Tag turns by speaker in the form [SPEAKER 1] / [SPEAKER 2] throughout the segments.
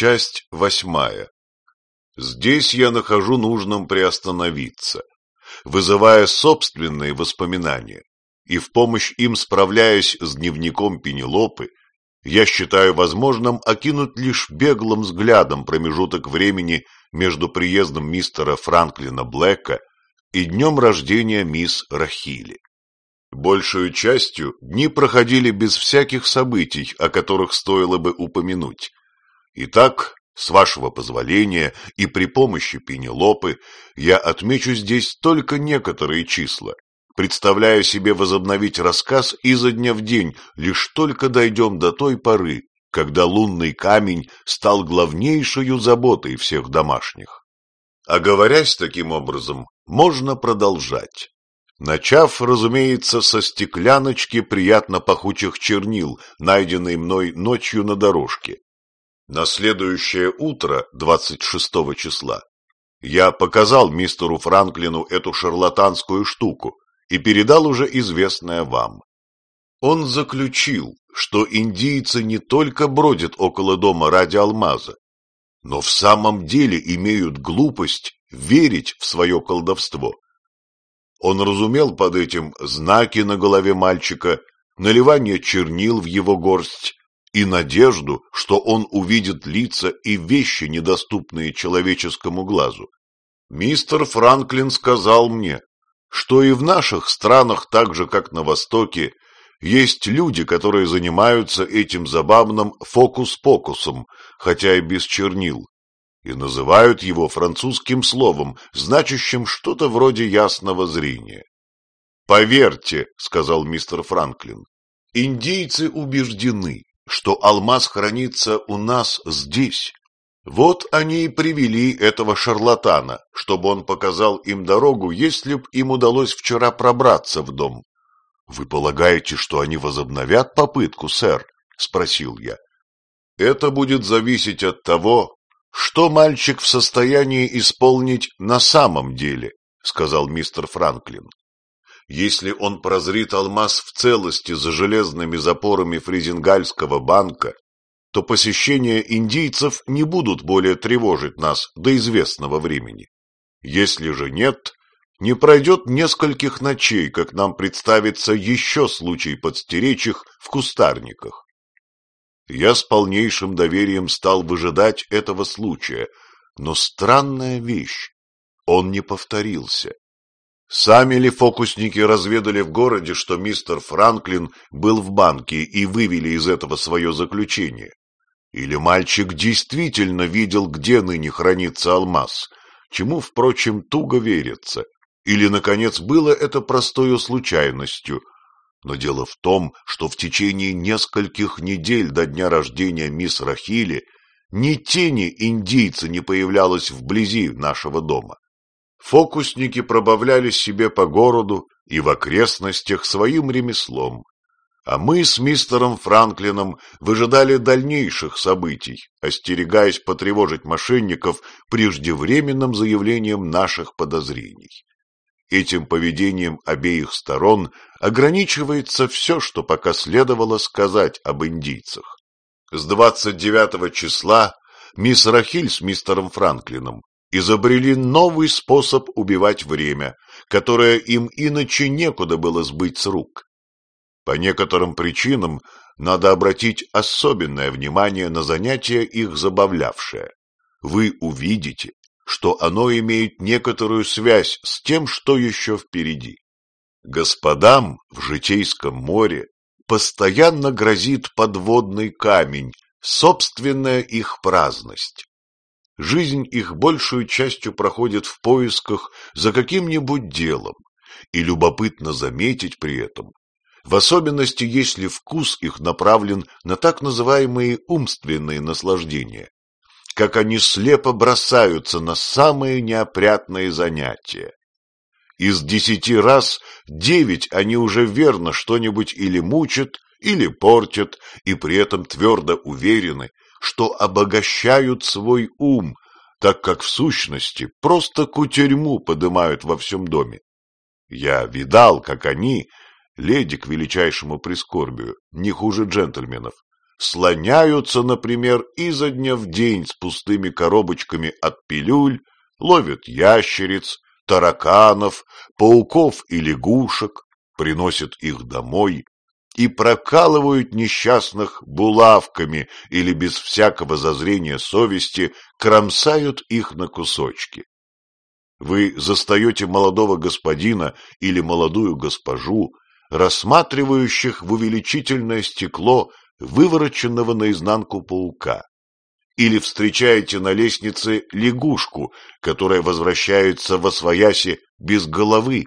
[SPEAKER 1] Часть восьмая. Здесь я нахожу нужным приостановиться, вызывая собственные воспоминания, и в помощь им справляясь с дневником Пенелопы, я считаю возможным окинуть лишь беглым взглядом промежуток времени между приездом мистера Франклина Блэка и днем рождения мисс Рахили. Большую частью дни проходили без всяких событий, о которых стоило бы упомянуть. Итак, с вашего позволения и при помощи Пенелопы я отмечу здесь только некоторые числа, представляя себе возобновить рассказ изо дня в день, лишь только дойдем до той поры, когда лунный камень стал главнейшей заботой всех домашних. Оговорясь таким образом, можно продолжать. Начав, разумеется, со стекляночки приятно пахучих чернил, найденной мной ночью на дорожке. На следующее утро, 26 числа, я показал мистеру Франклину эту шарлатанскую штуку и передал уже известное вам. Он заключил, что индийцы не только бродят около дома ради алмаза, но в самом деле имеют глупость верить в свое колдовство. Он разумел под этим знаки на голове мальчика, наливание чернил в его горсть и надежду, что он увидит лица и вещи, недоступные человеческому глазу. Мистер Франклин сказал мне, что и в наших странах, так же как на Востоке, есть люди, которые занимаются этим забавным фокус-покусом, хотя и без чернил, и называют его французским словом, значащим что-то вроде ясного зрения. «Поверьте», — сказал мистер Франклин, — «индейцы убеждены, что алмаз хранится у нас здесь. Вот они и привели этого шарлатана, чтобы он показал им дорогу, если б им удалось вчера пробраться в дом. — Вы полагаете, что они возобновят попытку, сэр? — спросил я. — Это будет зависеть от того, что мальчик в состоянии исполнить на самом деле, — сказал мистер Франклин. Если он прозрит алмаз в целости за железными запорами фризингальского банка, то посещения индийцев не будут более тревожить нас до известного времени. Если же нет, не пройдет нескольких ночей, как нам представится еще случай подстеречь их в кустарниках. Я с полнейшим доверием стал выжидать этого случая, но странная вещь, он не повторился. Сами ли фокусники разведали в городе, что мистер Франклин был в банке и вывели из этого свое заключение? Или мальчик действительно видел, где ныне хранится алмаз, чему, впрочем, туго верится? Или, наконец, было это простою случайностью? Но дело в том, что в течение нескольких недель до дня рождения мисс Рахили ни тени индийца не появлялось вблизи нашего дома. Фокусники пробавляли себе по городу и в окрестностях своим ремеслом, а мы с мистером Франклином выжидали дальнейших событий, остерегаясь потревожить мошенников преждевременным заявлением наших подозрений. Этим поведением обеих сторон ограничивается все, что пока следовало сказать об индийцах. С 29 числа мисс Рахиль с мистером Франклином изобрели новый способ убивать время, которое им иначе некуда было сбыть с рук. По некоторым причинам надо обратить особенное внимание на занятие их забавлявшее. Вы увидите, что оно имеет некоторую связь с тем, что еще впереди. Господам в Житейском море постоянно грозит подводный камень, собственная их праздность. Жизнь их большую частью проходит в поисках за каким-нибудь делом, и любопытно заметить при этом, в особенности если вкус их направлен на так называемые умственные наслаждения, как они слепо бросаются на самые неопрятные занятия. Из десяти раз девять они уже верно что-нибудь или мучат, или портят, и при этом твердо уверены, что обогащают свой ум, так как в сущности просто кутерьму подымают во всем доме. Я видал, как они, леди к величайшему прискорбию, не хуже джентльменов, слоняются, например, изо дня в день с пустыми коробочками от пилюль, ловят ящериц, тараканов, пауков и лягушек, приносят их домой и прокалывают несчастных булавками или без всякого зазрения совести кромсают их на кусочки. Вы застаете молодого господина или молодую госпожу, рассматривающих в увеличительное стекло вывороченного наизнанку паука. Или встречаете на лестнице лягушку, которая возвращается во свояси без головы,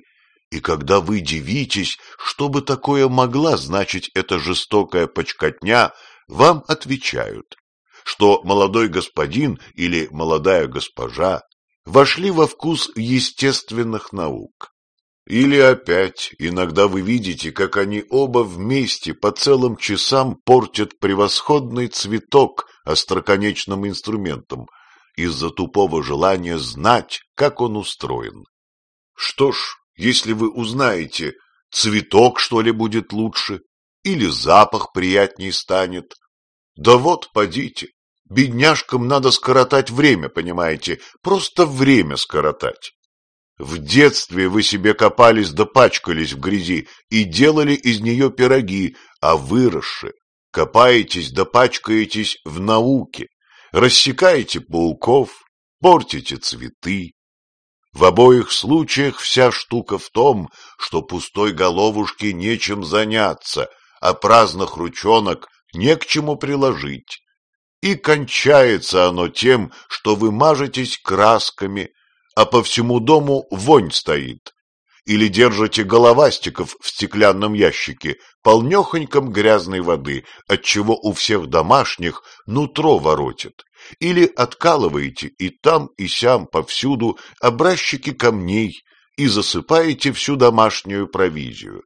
[SPEAKER 1] и когда вы дивитесь, что бы такое могла значить эта жестокая почкотня, вам отвечают, что молодой господин или молодая госпожа вошли во вкус естественных наук. Или опять, иногда вы видите, как они оба вместе по целым часам портят превосходный цветок остроконечным инструментом из-за тупого желания знать, как он устроен. Что ж, если вы узнаете, цветок, что ли, будет лучше, или запах приятней станет, да вот, подите, бедняжкам надо скоротать время, понимаете, просто время скоротать. В детстве вы себе копались да пачкались в грязи и делали из нее пироги, а выросши копаетесь да пачкаетесь в науке, рассекаете пауков, портите цветы. В обоих случаях вся штука в том, что пустой головушке нечем заняться, а праздных ручонок не к чему приложить. И кончается оно тем, что вы мажетесь красками, а по всему дому вонь стоит. Или держите головастиков в стеклянном ящике, полнехоньком грязной воды, отчего у всех домашних нутро воротит. Или откалываете и там, и сям повсюду образчики камней и засыпаете всю домашнюю провизию.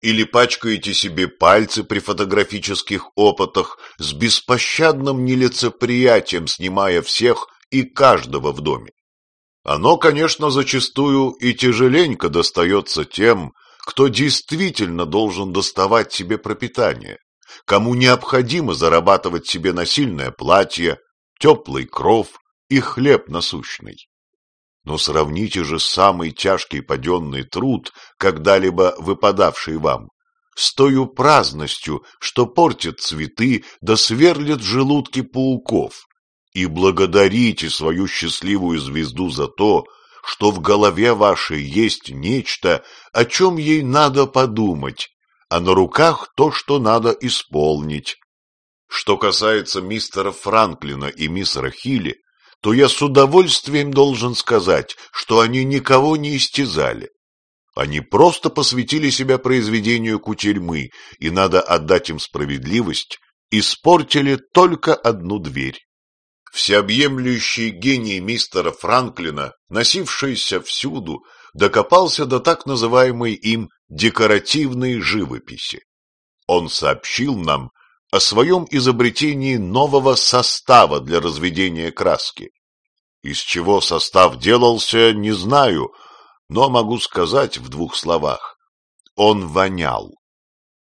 [SPEAKER 1] Или пачкаете себе пальцы при фотографических опытах с беспощадным нелицеприятием, снимая всех и каждого в доме. Оно, конечно, зачастую и тяжеленько достается тем, кто действительно должен доставать себе пропитание, кому необходимо зарабатывать себе насильное платье, теплый кров и хлеб насущный. Но сравните же самый тяжкий паденный труд, когда-либо выпадавший вам, с тою праздностью, что портит цветы да сверлит желудки пауков, и благодарите свою счастливую звезду за то, что в голове вашей есть нечто, о чем ей надо подумать, а на руках то, что надо исполнить. Что касается мистера Франклина и мистера Хилли, то я с удовольствием должен сказать, что они никого не истязали. Они просто посвятили себя произведению кутерьмы, и надо отдать им справедливость, испортили только одну дверь. Всеобъемлющий гений мистера Франклина, носившийся всюду, докопался до так называемой им декоративной живописи. Он сообщил нам о своем изобретении нового состава для разведения краски. Из чего состав делался, не знаю, но могу сказать в двух словах. Он вонял.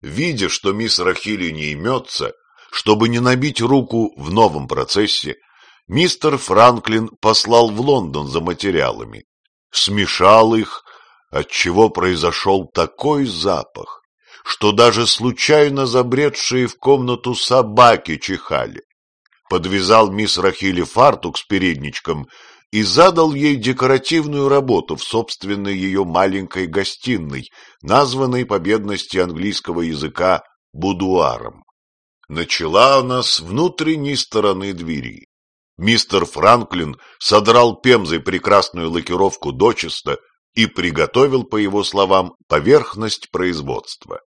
[SPEAKER 1] Видя, что мисс Рахили не имется, чтобы не набить руку в новом процессе, мистер Франклин послал в Лондон за материалами, смешал их, отчего произошел такой запах, что даже случайно забредшие в комнату собаки чихали. Подвязал мисс Рахили фартук с передничком и задал ей декоративную работу в собственной ее маленькой гостиной, названной по бедности английского языка будуаром. Начала она с внутренней стороны двери. Мистер Франклин содрал пемзой прекрасную лакировку дочисто и приготовил, по его словам, поверхность производства.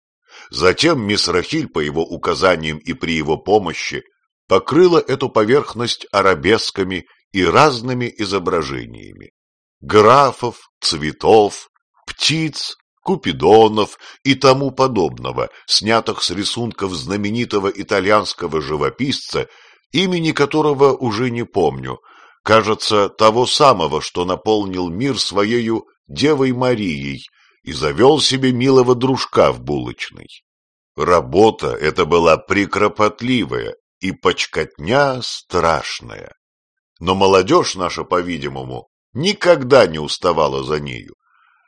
[SPEAKER 1] Затем мисс Рахиль, по его указаниям и при его помощи, покрыла эту поверхность арабесками и разными изображениями. Графов, цветов, птиц, купидонов и тому подобного, снятых с рисунков знаменитого итальянского живописца имени которого уже не помню, кажется, того самого, что наполнил мир своею Девой Марией и завел себе милого дружка в булочной. Работа эта была прикропотливая и почкотня страшная. Но молодежь наша, по-видимому, никогда не уставала за нею.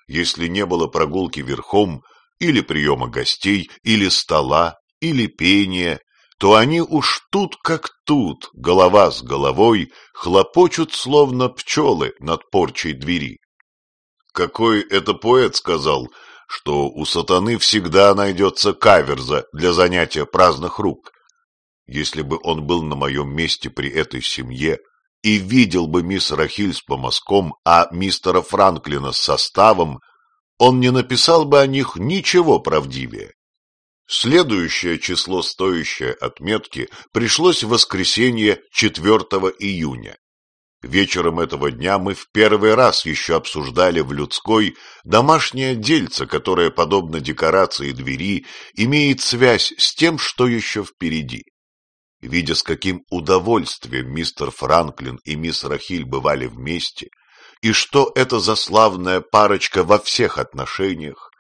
[SPEAKER 1] Если не было прогулки верхом, или приема гостей, или стола, или пения, то они уж тут как тут, голова с головой, хлопочут словно пчелы над порчей двери. Какой это поэт сказал, что у сатаны всегда найдется каверза для занятия праздных рук. Если бы он был на моем месте при этой семье и видел бы мисс Рахиль с помазком, а мистера Франклина с составом, он не написал бы о них ничего правдивее. Следующее число, стоящее отметки, пришлось в воскресенье 4 июня. Вечером этого дня мы в первый раз еще обсуждали в людской домашнее дельце, которое, подобно декорации двери, имеет связь с тем, что еще впереди. Видя, с каким удовольствием мистер Франклин и мисс Рахиль бывали вместе, и что это за славная парочка во всех отношениях,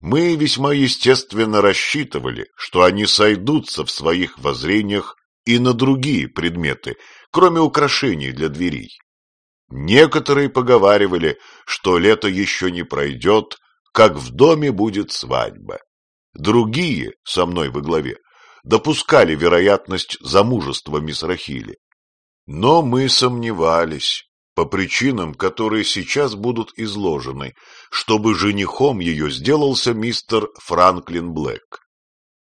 [SPEAKER 1] мы весьма естественно рассчитывали, что они сойдутся в своих воззрениях и на другие предметы, кроме украшений для дверей. Некоторые поговаривали, что лето еще не пройдет, как в доме будет свадьба. Другие, со мной во главе, допускали вероятность замужества мисс Рахили. Но мы сомневались, по причинам, которые сейчас будут изложены, чтобы женихом ее сделался мистер Франклин Блэк.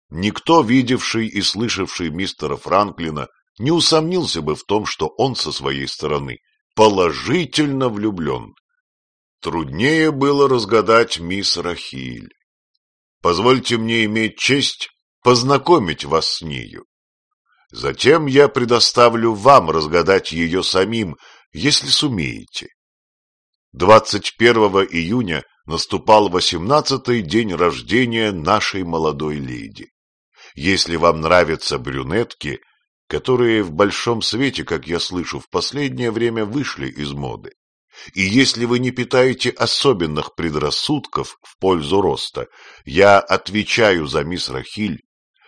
[SPEAKER 1] Никто, видевший и слышавший мистера Франклина, не усомнился бы в том, что он со своей стороны положительно влюблен. Труднее было разгадать мисс Рахиль. Позвольте мне иметь честь познакомить вас с нею. Затем я предоставлю вам разгадать ее самим, если сумеете. 21 июня наступал восемнадцатый день рождения нашей молодой леди. Если вам нравятся брюнетки, которые в большом свете, как я слышу, в последнее время вышли из моды, и если вы не питаете особенных предрассудков в пользу роста, я отвечаю за мисс Рахиль,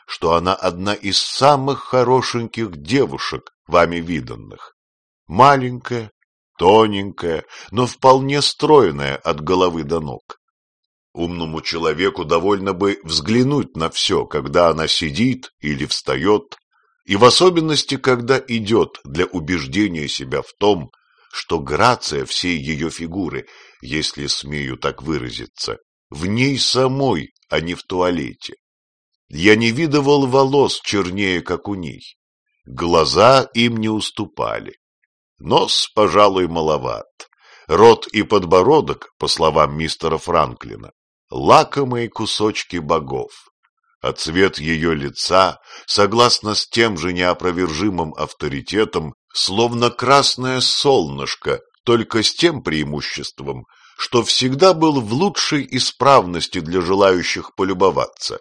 [SPEAKER 1] что она одна из самых хорошеньких девушек, вами виданных. Маленькая, тоненькая, но вполне стройная от головы до ног. Умному человеку довольно бы взглянуть на все, когда она сидит или встает, и в особенности, когда идет для убеждения себя в том, что грация всей ее фигуры, если смею так выразиться, в ней самой, а не в туалете. Я не видывал волос чернее, как у ней. Глаза им не уступали. Нос, пожалуй, маловат. Рот и подбородок, по словам мистера Франклина, лакомые кусочки богов. А цвет ее лица, согласно с тем же неопровержимым авторитетом, словно красное солнышко, только с тем преимуществом, что всегда был в лучшей исправности для желающих полюбоваться.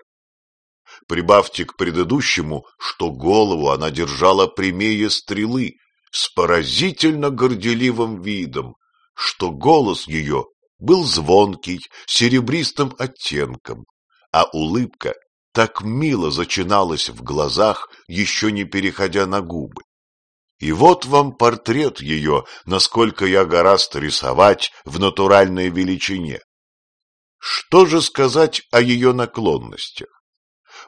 [SPEAKER 1] Прибавьте к предыдущему, что голову она держала прямее стрелы, с поразительно горделивым видом, что голос ее был звонкий, серебристым оттенком, а улыбка так мило зачиналась в глазах, еще не переходя на губы. И вот вам портрет ее, насколько я гораст рисовать в натуральной величине. Что же сказать о ее наклонностях?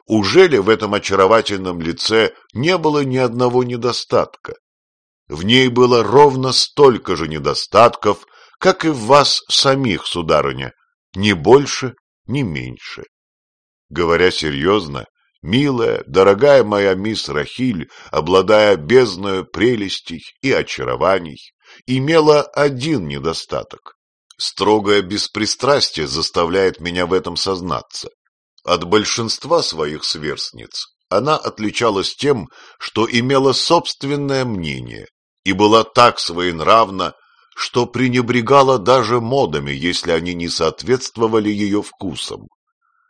[SPEAKER 1] Ужели в этом очаровательном лице не было ни одного недостатка? В ней было ровно столько же недостатков, как и в вас самих, сударыня, ни больше, ни меньше. Говоря серьезно, милая, дорогая моя мисс Рахиль, обладая бездною прелестей и очарований, имела один недостаток. Строгое беспристрастие заставляет меня в этом сознаться. От большинства своих сверстниц она отличалась тем, что имела собственное мнение и была так своенравна, что пренебрегала даже модами, если они не соответствовали ее вкусам.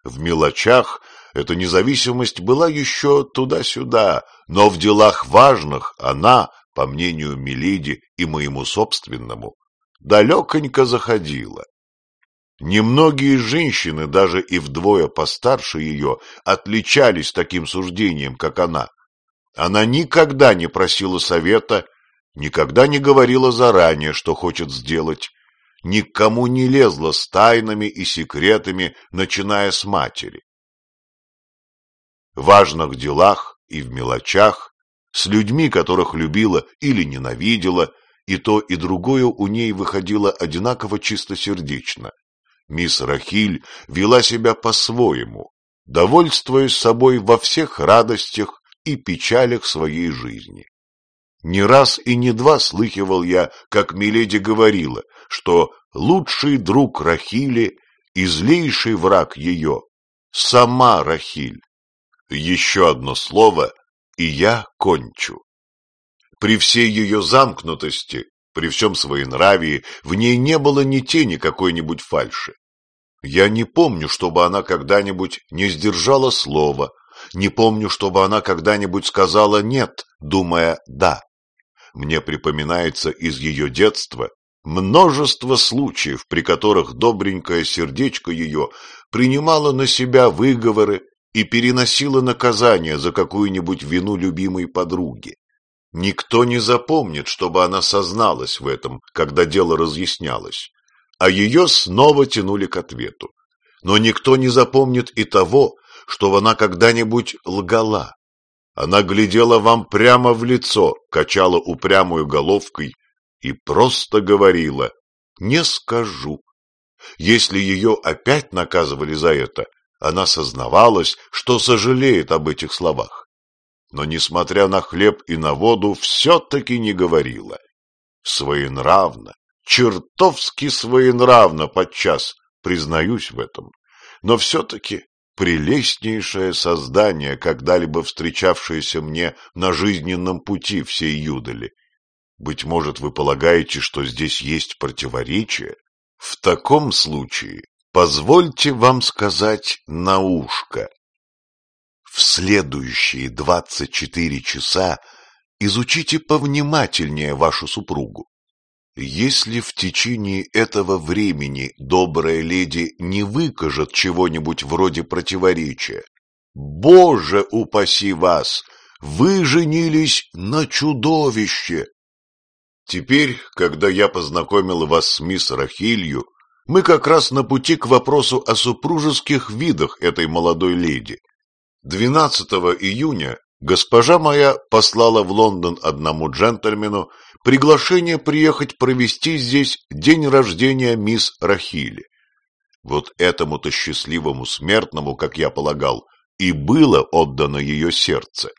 [SPEAKER 1] В мелочах эта независимость была еще туда-сюда, но в делах важных она, по мнению Мелиди и моему собственному, далеконько заходила. Немногие женщины, даже и вдвое постарше ее, отличались таким суждением, как она. Она никогда не просила совета, никогда не говорила заранее, что хочет сделать, никому не лезла с тайнами и секретами, начиная с матери. В важных делах и в мелочах, с людьми, которых любила или ненавидела, и то и другое у ней выходило одинаково чистосердечно. Мисс Рахиль вела себя по-своему, довольствуясь собой во всех радостях и печалях своей жизни. Не раз и не два слыхивал я, как Миледи говорила, что лучший друг Рахили и злейший враг ее — сама Рахиль. Еще одно слово, и я кончу. При всей ее замкнутости, при всем своенравии, в ней не было ни тени какой-нибудь фальши. Я не помню, чтобы она когда-нибудь не сдержала слова, не помню, чтобы она когда-нибудь сказала «нет», думая «да». Мне припоминается из ее детства множество случаев, при которых добренькое сердечко ее принимало на себя выговоры и переносило наказание за какую-нибудь вину любимой подруги. Никто не запомнит, чтобы она созналась в этом, когда дело разъяснялось, а ее снова тянули к ответу. Но никто не запомнит и того, что она когда-нибудь лгала, она глядела вам прямо в лицо, качала упрямую головкой и просто говорила «не скажу». Если ее опять наказывали за это, она сознавалась, что сожалеет об этих словах. Но, несмотря на хлеб и на воду, все-таки не говорила. Своенравно, чертовски своенравно подчас, признаюсь в этом, но все-таки прелестнейшее создание, когда-либо встречавшееся мне на жизненном пути всей юдали. Быть может, вы полагаете, что здесь есть противоречие? В таком случае позвольте вам сказать на ушко. В следующие двадцать четыре часа изучите повнимательнее вашу супругу. Если в течение этого времени добрая леди не выкажет чего-нибудь вроде противоречия, Боже упаси вас, вы женились на чудовище. Теперь, когда я познакомил вас с мисс Рахилью, мы как раз на пути к вопросу о супружеских видах этой молодой леди. 12 июня госпожа моя послала в Лондон одному джентльмену приглашение приехать провести здесь день рождения мисс Рахили. Вот этому-то счастливому смертному, как я полагал, и было отдано ее сердце.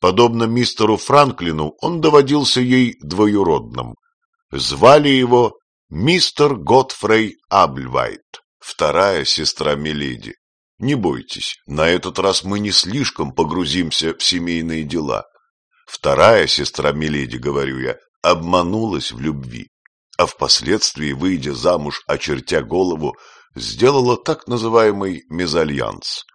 [SPEAKER 1] Подобно мистеру Франклину, он доводился ей двоюродным. Звали его мистер Готфрей Абльвайт, вторая сестра Мелиди. Не бойтесь, на этот раз мы не слишком погрузимся в семейные дела. Вторая сестра Миледи, говорю я, обманулась в любви, а впоследствии, выйдя замуж, очертя голову, сделала так называемый мезальянс.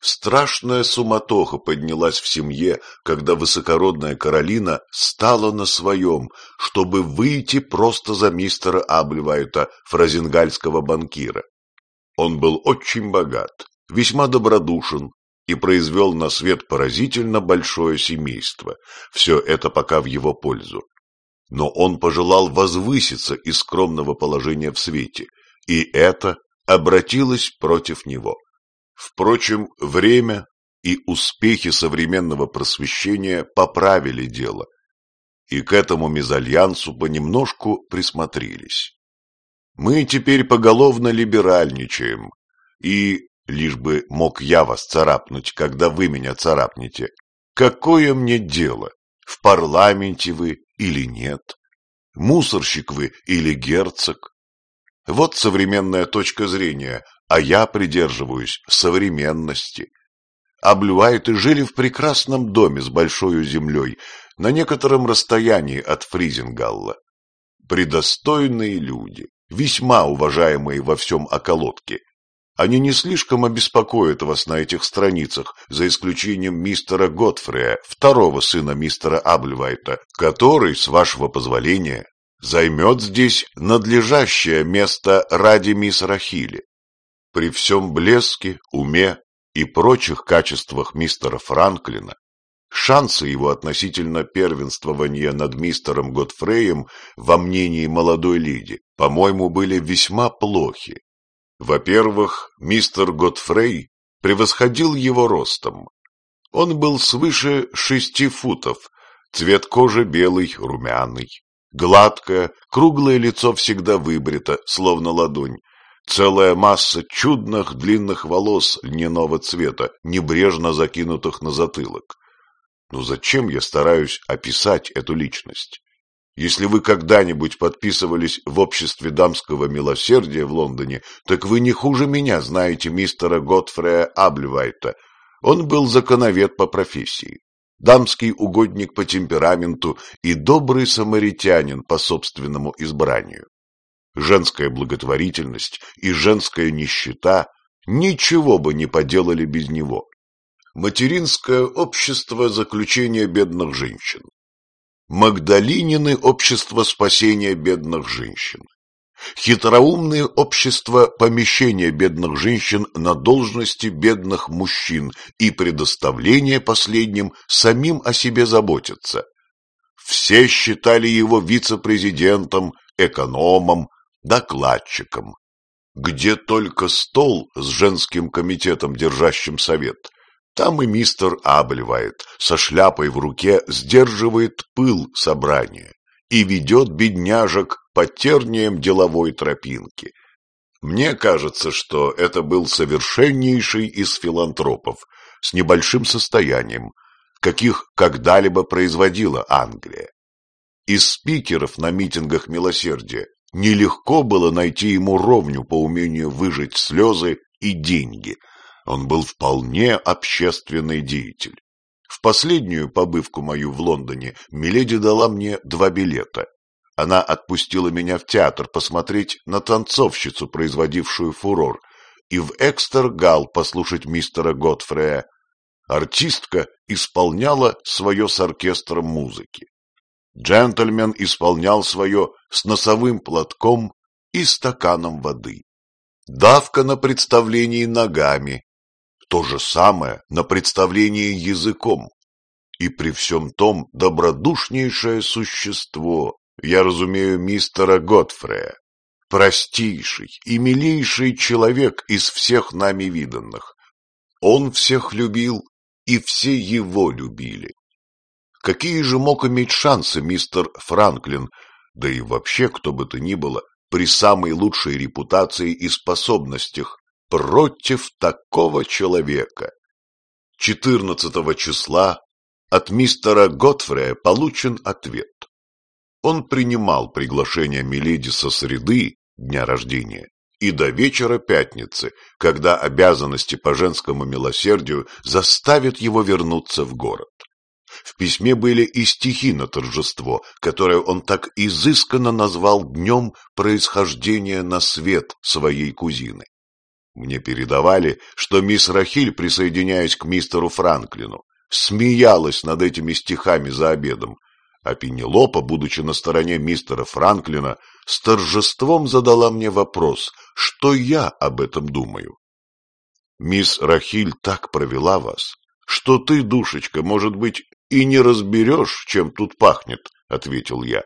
[SPEAKER 1] Страшная суматоха поднялась в семье, когда высокородная Каролина стала на своем, чтобы выйти просто за мистера Абльвайта, фразенгальского банкира. Он был очень богат, весьма добродушен, и произвел на свет поразительно большое семейство. Все это пока в его пользу. Но он пожелал возвыситься из скромного положения в свете, и это обратилось против него. Впрочем, время и успехи современного просвещения поправили дело, и к этому мезальянсу понемножку присмотрелись. Мы теперь поголовно либеральничаем, и лишь бы мог я вас царапнуть, когда вы меня царапнете. Какое мне дело, в парламенте вы или нет? Мусорщик вы или герцог? Вот современная точка зрения, а я придерживаюсь современности. Облювайты жили в прекрасном доме с большой землей на некотором расстоянии от Фризингалла. Предостойные люди, весьма уважаемые во всем околотке, они не слишком обеспокоят вас на этих страницах, за исключением мистера Готфрея, второго сына мистера Абльвайта, который, с вашего позволения, займет здесь надлежащее место ради мисс Рахили. При всем блеске, уме и прочих качествах мистера Франклина, шансы его относительно первенствования над мистером Готфреем во мнении молодой леди, по-моему, были весьма плохи. Во-первых, мистер Готфрей превосходил его ростом. Он был свыше шести футов, цвет кожи белый, румяный. Гладкое, круглое лицо всегда выбрито, словно ладонь. Целая масса чудных длинных волос льняного цвета, небрежно закинутых на затылок. Но зачем я стараюсь описать эту личность? Если вы когда-нибудь подписывались в обществе дамского милосердия в Лондоне, так вы не хуже меня знаете мистера Готфрея Абльвайта. Он был законовед по профессии дамский угодник по темпераменту и добрый самаритянин по собственному избранию. Женская благотворительность и женская нищета ничего бы не поделали без него. Материнское общество заключения бедных женщин. Магдалинины общество спасения бедных женщин хитроумное общество помещения бедных женщин на должности бедных мужчин и предоставление последним самим о себе заботиться. Все считали его вице-президентом, экономом, докладчиком. Где только стол с женским комитетом, держащим совет, там и мистер Абельвайт со шляпой в руке сдерживает пыл собрания и ведет бедняжек по терниям деловой тропинки. Мне кажется, что это был совершеннейший из филантропов с небольшим состоянием, каких когда-либо производила Англия. Из спикеров на митингах милосердия нелегко было найти ему ровню по умению выжать слезы и деньги. Он был вполне общественный деятель. В последнюю побывку мою в Лондоне Миледи дала мне два билета. Она отпустила меня в театр посмотреть на танцовщицу, производившую фурор, и в Экстергал послушать мистера Готфрея. Артистка исполняла свое с оркестром музыки. Джентльмен исполнял свое с носовым платком и стаканом воды. Давка на представлении ногами, то же самое на представлении языком. И при всем том добродушнейшее существо, я разумею мистера Готфрея, простейший и милейший человек из всех нами виданных. Он всех любил, и все его любили. Какие же мог иметь шансы мистер Франклин, да и вообще кто бы то ни было, при самой лучшей репутации и способностях, против такого человека. 14 числа от мистера Готфрея получен ответ. Он принимал приглашение Миледи со среды, дня рождения, и до вечера пятницы, когда обязанности по женскому милосердию заставят его вернуться в город. В письме были и стихи на торжество, которое он так изысканно назвал днем происхождения на свет своей кузины. Мне передавали, что мисс Рахиль, присоединяясь к мистеру Франклину, смеялась над этими стихами за обедом, а Пенелопа, будучи на стороне мистера Франклина, с торжеством задала мне вопрос, что я об этом думаю. Мисс Рахиль так провела вас, что ты, душечка, может быть, и не разберешь, чем тут пахнет, — ответил я.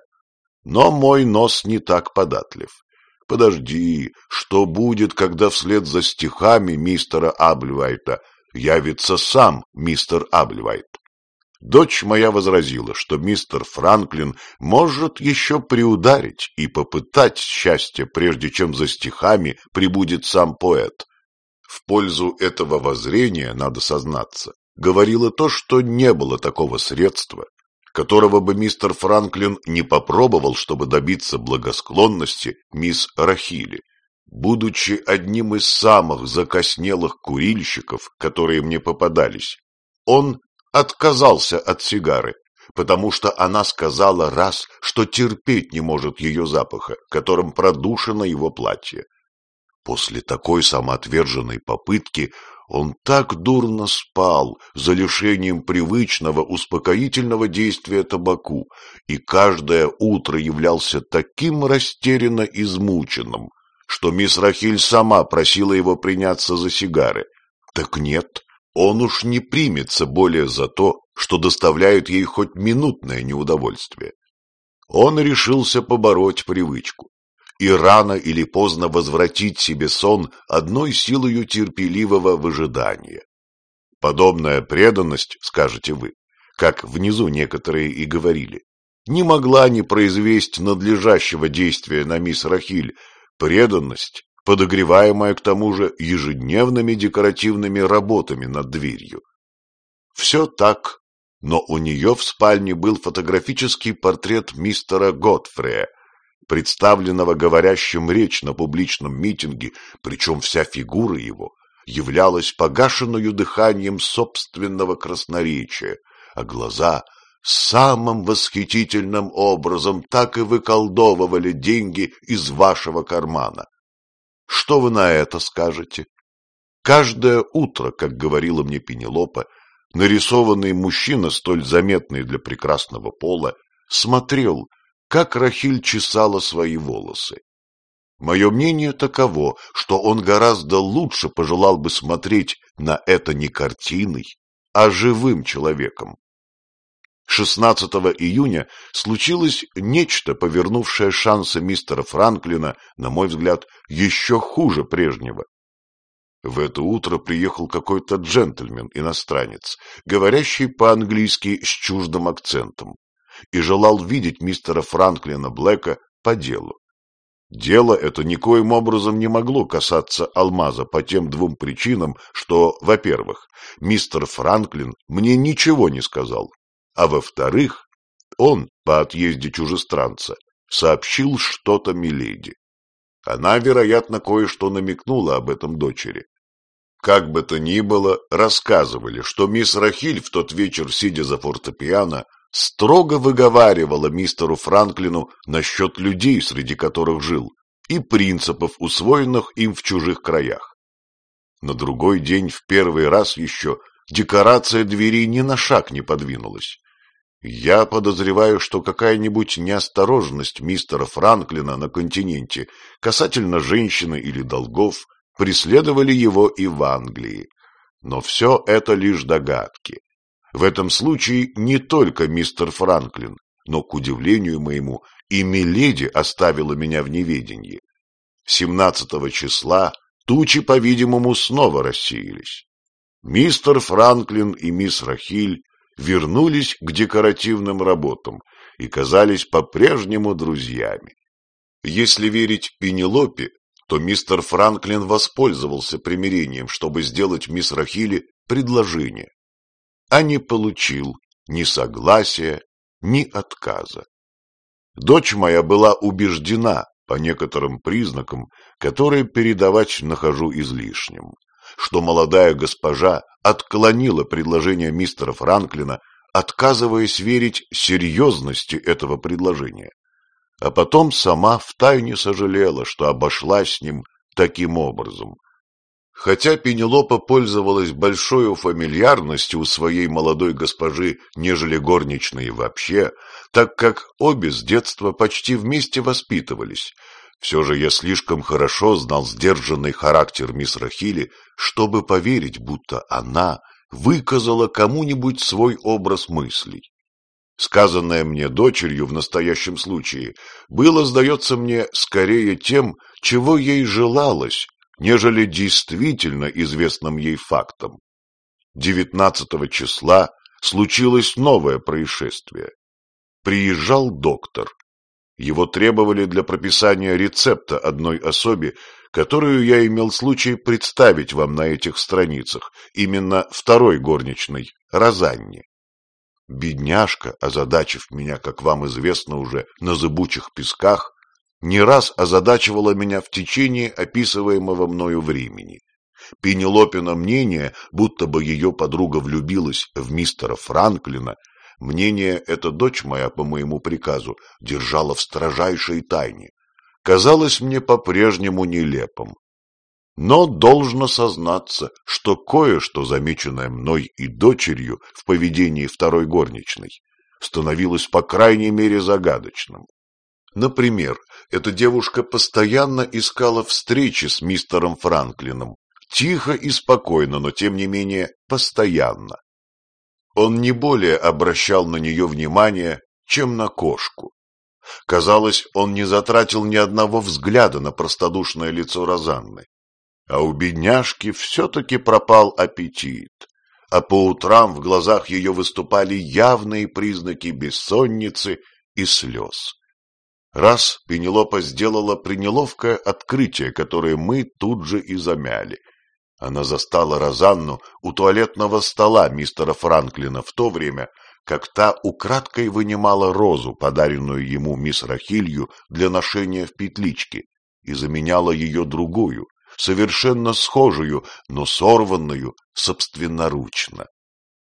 [SPEAKER 1] Но мой нос не так податлив. Подожди, что будет, когда вслед за стихами мистера Абльвайта явится сам мистер Абльвайт? Дочь моя возразила, что мистер Франклин может еще приударить и попытать счастье, прежде чем за стихами прибудет сам поэт. В пользу этого воззрения, надо сознаться, говорило то, что не было такого средства, которого бы мистер Франклин не попробовал, чтобы добиться благосклонности мисс Рахили. Будучи одним из самых закоснелых курильщиков, которые мне попадались, он отказался от сигары, потому что она сказала раз, что терпеть не может ее запаха, которым продушено его платье. После такой самоотверженной попытки Он так дурно спал, за лишением привычного успокоительного действия табаку, и каждое утро являлся таким растерянно измученным, что мисс Рахиль сама просила его приняться за сигары. Так нет, он уж не примется более за то, что доставляет ей хоть минутное неудовольствие. Он решился побороть привычку и рано или поздно возвратить себе сон одной силою терпеливого выжидания. Подобная преданность, скажете вы, как внизу некоторые и говорили, не могла не произвести надлежащего действия на мисс Рахиль, преданность, подогреваемая к тому же ежедневными декоративными работами над дверью. Все так, но у нее в спальне был фотографический портрет мистера Готфрея, представленного говорящим речь на публичном митинге, причем вся фигура его являлась погашенную дыханием собственного красноречия, а глаза самым восхитительным образом так и выколдовывали деньги из вашего кармана. Что вы на это скажете? Каждое утро, как говорила мне Пенелопа, нарисованный мужчина, столь заметный для прекрасного пола, смотрел как Рахиль чесала свои волосы. Мое мнение таково, что он гораздо лучше пожелал бы смотреть на это не картиной, а живым человеком. 16 июня случилось нечто, повернувшее шансы мистера Франклина, на мой взгляд, еще хуже прежнего. В это утро приехал какой-то джентльмен-иностранец, говорящий по-английски с чуждым акцентом и желал видеть мистера Франклина Блэка по делу. Дело это никоим образом не могло касаться алмаза по тем двум причинам, что, во-первых, мистер Франклин мне ничего не сказал, а во-вторых, он по отъезде чужестранца сообщил что-то Миледи. Она, вероятно, кое-что намекнула об этом дочери. Как бы то ни было, рассказывали, что мисс Рахиль в тот вечер, сидя за фортепиано, строго выговаривала мистеру Франклину насчет людей, среди которых жил, и принципов, усвоенных им в чужих краях. На другой день, в первый раз еще, декорация двери ни на шаг не подвинулась. Я подозреваю, что какая-нибудь неосторожность мистера Франклина на континенте касательно женщины или долгов преследовали его и в Англии. Но все это лишь догадки. В этом случае не только мистер Франклин, но, к удивлению моему, и Миледи оставила меня в неведении. 17 числа тучи, по-видимому, снова рассеялись. Мистер Франклин и мисс Рахиль вернулись к декоративным работам и казались по-прежнему друзьями. Если верить Пенелопе, то мистер Франклин воспользовался примирением, чтобы сделать мисс Рахили предложение а не получил ни согласия, ни отказа. Дочь моя была убеждена по некоторым признакам, которые передавать нахожу излишним, что молодая госпожа отклонила предложение мистера Франклина, отказываясь верить серьезности этого предложения, а потом сама втайне сожалела, что обошлась с ним таким образом, Хотя Пенелопа пользовалась большой фамильярностью у своей молодой госпожи, нежели горничные вообще, так как обе с детства почти вместе воспитывались, все же я слишком хорошо знал сдержанный характер мисс Рахили, чтобы поверить, будто она выказала кому-нибудь свой образ мыслей. Сказанное мне дочерью в настоящем случае было, сдается мне, скорее тем, чего ей желалось, нежели действительно известным ей фактом. 19 числа случилось новое происшествие. Приезжал доктор. Его требовали для прописания рецепта одной особе, которую я имел случай представить вам на этих страницах, именно второй горничной, Розанне. Бедняжка, озадачив меня, как вам известно уже, на зыбучих песках, не раз озадачивала меня в течение описываемого мною времени. Пенелопина мнение, будто бы ее подруга влюбилась в мистера Франклина, мнение эта дочь моя по моему приказу держала в строжайшей тайне, казалось мне по-прежнему нелепым. Но должно сознаться, что кое-что, замеченное мной и дочерью в поведении второй горничной, становилось по крайней мере загадочным. Например, эта девушка постоянно искала встречи с мистером Франклином, тихо и спокойно, но тем не менее постоянно. Он не более обращал на нее внимание, чем на кошку. Казалось, он не затратил ни одного взгляда на простодушное лицо Розанны. А у бедняжки все-таки пропал аппетит, а по утрам в глазах ее выступали явные признаки бессонницы и слез. Раз Пенелопа сделала пренеловкое открытие, которое мы тут же и замяли. Она застала Розанну у туалетного стола мистера Франклина в то время, как та украдкой вынимала розу, подаренную ему мисс Рахилью для ношения в петличке, и заменяла ее другую, совершенно схожую, но сорванную собственноручно.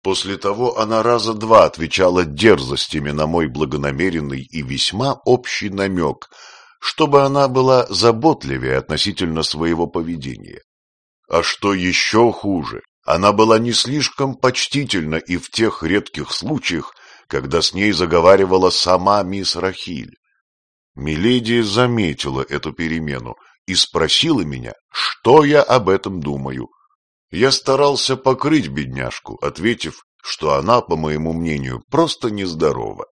[SPEAKER 1] После того она раза два отвечала дерзостями на мой благонамеренный и весьма общий намек, чтобы она была заботливее относительно своего поведения. А что еще хуже, она была не слишком почтительна и в тех редких случаях, когда с ней заговаривала сама мисс Рахиль. Миледи заметила эту перемену и спросила меня, что я об этом думаю. Я старался покрыть бедняжку, ответив, что она, по моему мнению, просто нездорова.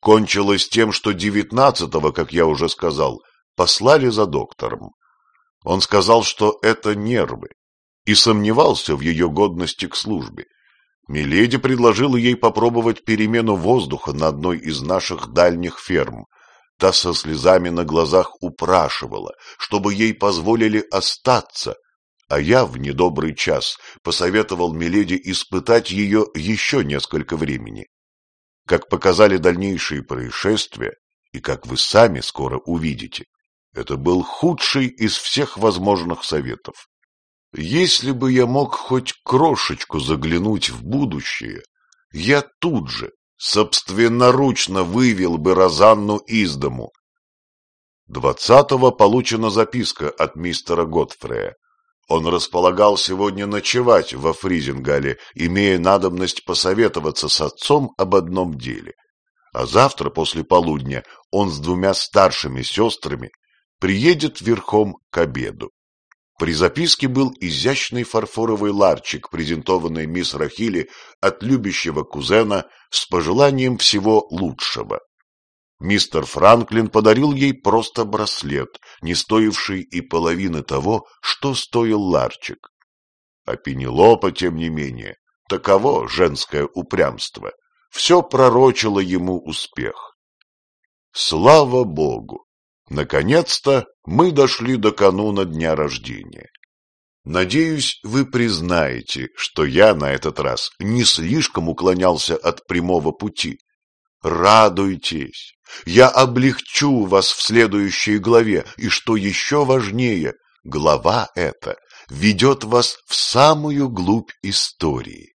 [SPEAKER 1] Кончилось тем, что девятнадцатого, как я уже сказал, послали за доктором. Он сказал, что это нервы, и сомневался в ее годности к службе. Миледи предложила ей попробовать перемену воздуха на одной из наших дальних ферм. Та со слезами на глазах упрашивала, чтобы ей позволили остаться, а я в недобрый час посоветовал Миледи испытать ее еще несколько времени. Как показали дальнейшие происшествия, и как вы сами скоро увидите, это был худший из всех возможных советов. Если бы я мог хоть крошечку заглянуть в будущее, я тут же, собственноручно вывел бы Розанну из дому. Двадцатого получена записка от мистера Готфрея. Он располагал сегодня ночевать во Фризингале, имея надобность посоветоваться с отцом об одном деле. А завтра после полудня он с двумя старшими сестрами приедет верхом к обеду. При записке был изящный фарфоровый ларчик, презентованный мисс Рахили от любящего кузена с пожеланием всего лучшего. Мистер Франклин подарил ей просто браслет, не стоивший и половины того, что стоил ларчик. А Пенелопа, тем не менее, таково женское упрямство, все пророчило ему успех. Слава Богу! Наконец-то мы дошли до кануна дня рождения. Надеюсь, вы признаете, что я на этот раз не слишком уклонялся от прямого пути. Радуйтесь, я облегчу вас в следующей главе, и что еще важнее, глава эта ведет вас в самую глубь истории.